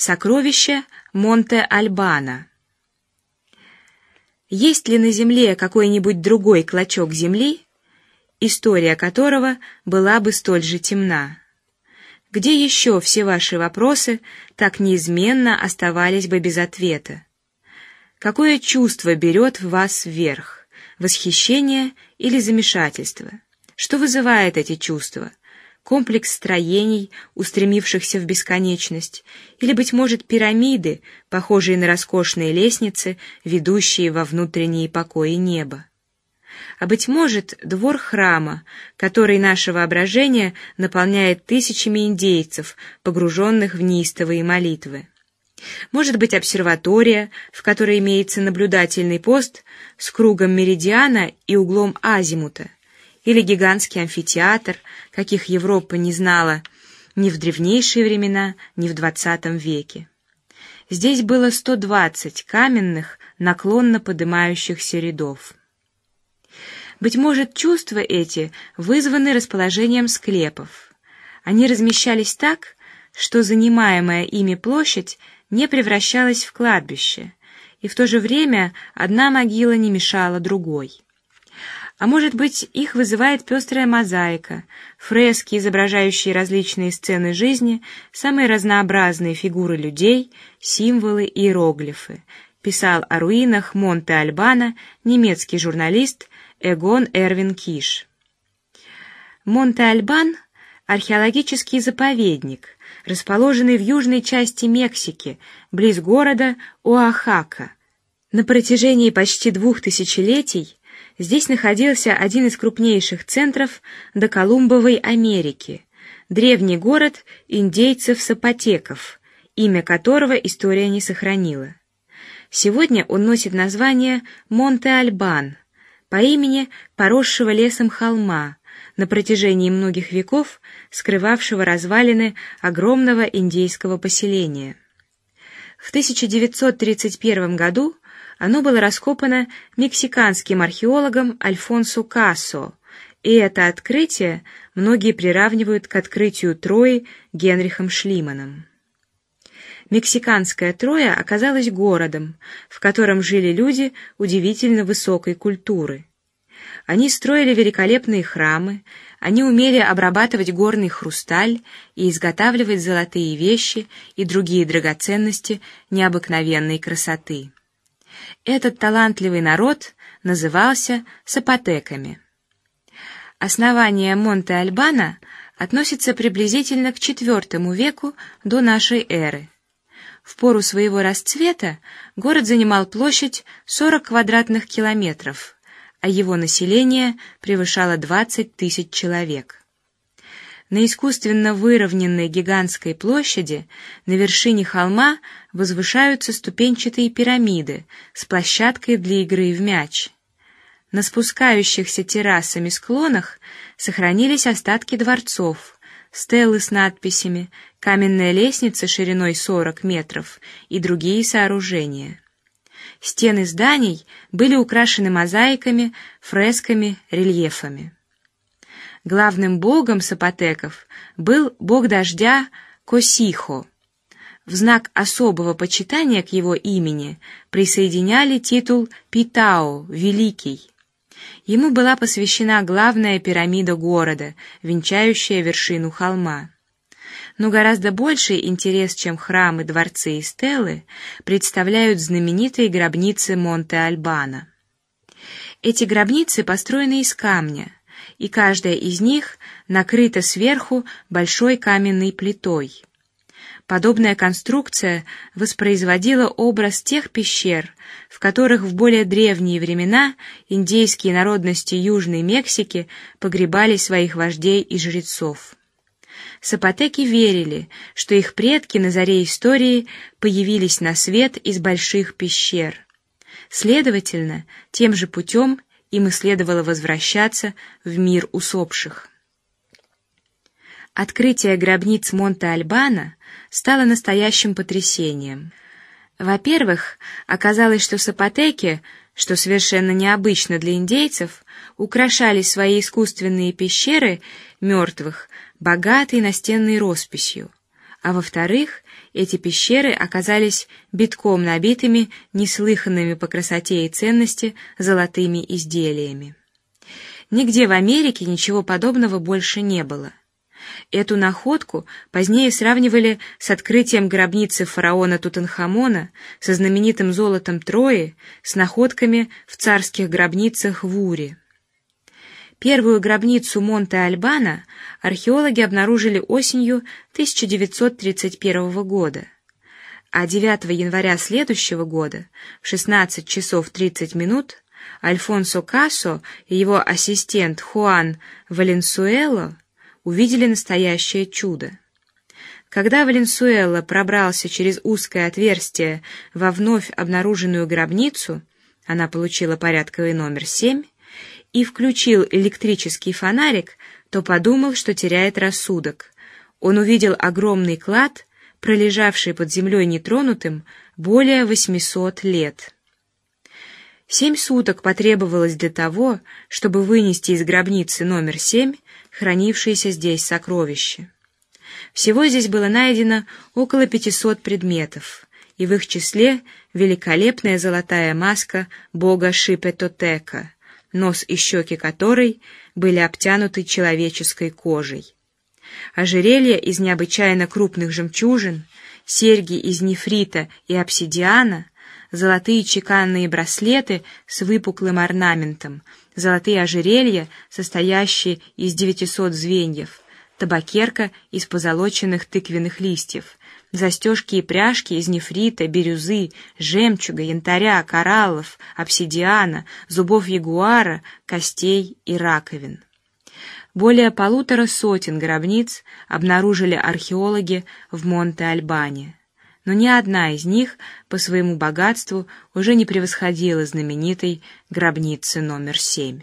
Сокровища Монте-Альбано. Есть ли на земле какой-нибудь другой клочок земли, история которого была бы столь же темна? Где еще все ваши вопросы так неизменно оставались бы без ответа? Какое чувство берет в вас вверх? Восхищение или замешательство? Что вызывает эти чувства? Комплекс строений, устремившихся в бесконечность, или быть может пирамиды, похожие на роскошные лестницы, ведущие во внутренние покои неба. А быть может двор храма, который наше воображение наполняет тысячами индейцев, погруженных в неистовые молитвы. Может быть обсерватория, в которой имеется наблюдательный пост с кругом меридиана и углом азимута или гигантский амфитеатр, каких Европа не знала ни в древнейшие времена, ни в двадцатом веке. Здесь было сто двадцать каменных, наклонно поднимающихся рядов. Быть может, чувства эти вызваны расположением склепов. Они размещались так, что занимаемая ими площадь не превращалась в кладбище, и в то же время одна могила не мешала другой. А может быть, их вызывает пестрая мозаика, фрески, изображающие различные сцены жизни, самые разнообразные фигуры людей, символы и иероглифы. Писал о руинах Монте-Альбано немецкий журналист Эгон Эрвин Киш. Монте-Альбан – археологический заповедник, расположенный в южной части Мексики, близ города Оахака. На протяжении почти двух тысячелетий Здесь находился один из крупнейших центров доколумбовой Америки, древний город индейцев-сапотеков, имя которого история не сохранила. Сегодня он носит название Монте-Альбан по имени поросшего лесом холма, на протяжении многих веков скрывавшего развалины огромного индейского поселения. В 1931 году оно было раскопано мексиканским археологом Альфонсо Кассо, и это открытие многие приравнивают к открытию Трои Генрихом Шлиманом. Мексиканская Троя оказалась городом, в котором жили люди удивительно высокой культуры. Они строили великолепные храмы, они умели обрабатывать горный хрусталь и изготавливать золотые вещи и другие драгоценности необыкновенной красоты. Этот талантливый народ назывался сапотеками. Основание Монте-Альбано относится приблизительно к IV веку до нашей эры. В пору своего расцвета город занимал площадь 40 квадратных километров, а его население превышало 20 тысяч человек. На искусственно выровненной гигантской площади на вершине холма возвышаются ступенчатые пирамиды с площадкой для игры в мяч. На спускающихся террасами склонах сохранились остатки дворцов, стелы с надписями, каменная лестница шириной 40 метров и другие сооружения. Стены зданий были украшены мозаиками, фресками, рельефами. Главным богом сапотеков был бог дождя Косихо. В знак особого почитания к его имени присоединяли титул Питао Великий. Ему была посвящена главная пирамида города, венчающая вершину холма. Но гораздо больший интерес, чем храмы, дворцы и стелы, представляют знаменитые гробницы Монте-Альбано. Эти гробницы построены из камня и каждая из них накрыта сверху большой каменной плитой. Подобная конструкция воспроизводила образ тех пещер, в которых в более древние времена индейские народности Южной Мексики погребали своих вождей и жрецов. Сапотеки верили, что их предки на заре истории появились на свет из больших пещер. Следовательно, тем же путем им и следовало возвращаться в мир усопших. Открытие гробниц Монте-Альбано стало настоящим потрясением. Во-первых, оказалось, что сапотеки, что совершенно необычно для индейцев, украшали свои искусственные пещеры мертвых богатой настенной росписью, а во-вторых, эти пещеры оказались битком набитыми неслыханными по красоте и ценности золотыми изделиями. Нигде в Америке ничего подобного больше не было. Эту находку позднее сравнивали с открытием гробницы фараона Тутанхамона со знаменитым золотом Трои с находками в царских гробницах в Уре. Первую гробницу Монте-Альбана археологи обнаружили осенью 1931 года, а 9 января следующего года в 16 часов 30 минут Альфонсо Кассо и его ассистент Хуан Валенсуэло увидели настоящее чудо. Когда Валенсуэло пробрался через узкое отверстие во вновь обнаруженную гробницу, она получила порядковый номер семь и включил электрический фонарик, то подумал, что теряет рассудок. Он увидел огромный клад, пролежавший под землей нетронутым более 800 лет. Семь суток потребовалось для того, чтобы вынести из гробницы номер семь хранившееся здесь сокровище. Всего здесь было найдено около 500 предметов, и в их числе великолепная золотая маска бога Шипетотека нос и щеки которой были обтянуты человеческой кожей. Ожерелье из необычайно крупных жемчужин, серьги из нефрита и обсидиана, золотые чеканные браслеты с выпуклым орнаментом, золотые ожерелья, состоящие из 900 звеньев, табакерка из позолоченных тыквенных листьев, Застежки и пряжки из нефрита, бирюзы, жемчуга, янтаря, кораллов, обсидиана, зубов ягуара, костей и раковин. Более полутора сотен гробниц обнаружили археологи в Монте-Альбане, но ни одна из них по своему богатству уже не превосходила знаменитой гробницы номер семь.